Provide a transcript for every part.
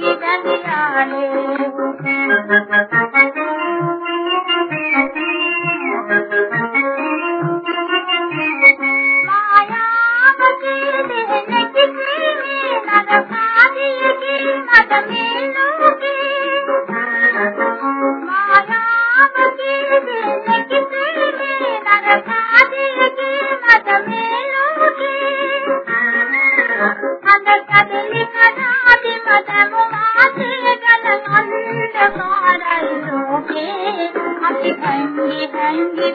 गिरन गिराने හැංගි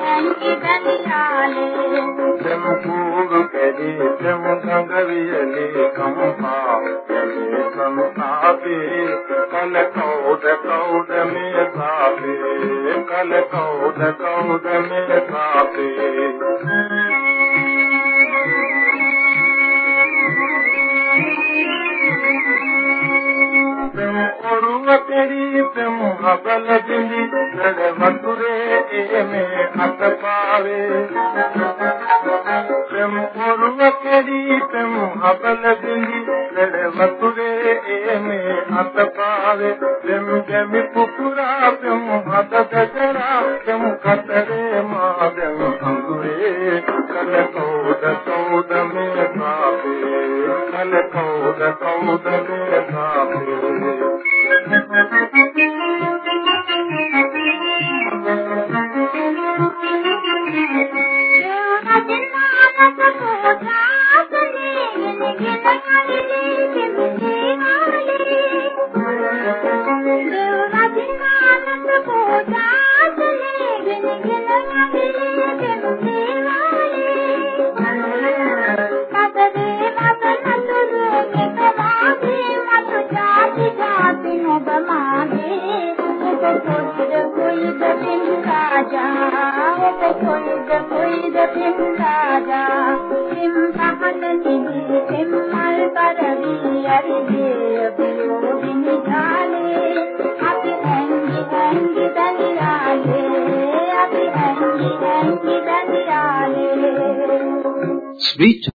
හැංගි ගඳියාලේ සම්පූර්ණ කැදී සමුගඟ වියලේ කම්පා යමේ සංසාපේ කල කෝද කෝද මේ සාපේ කල කෝද කෝද මේ සාපේ පෙම් හබල බිඳි නඩ වතුරේ එමේ අත පාවේ පෙම් ඔරුව පෙරී පෙම් හබල බිඳි නඩ වතුරේ එමේ අත පාවේ පෙම් ගැමි පුපුරා පෙම් හද දදරා පෙම් කතරේ මා දැන් අඟුරේ කල කෝද කෝද මේ පාවේ කල කෝද කෝද මේ පාවේ Sweet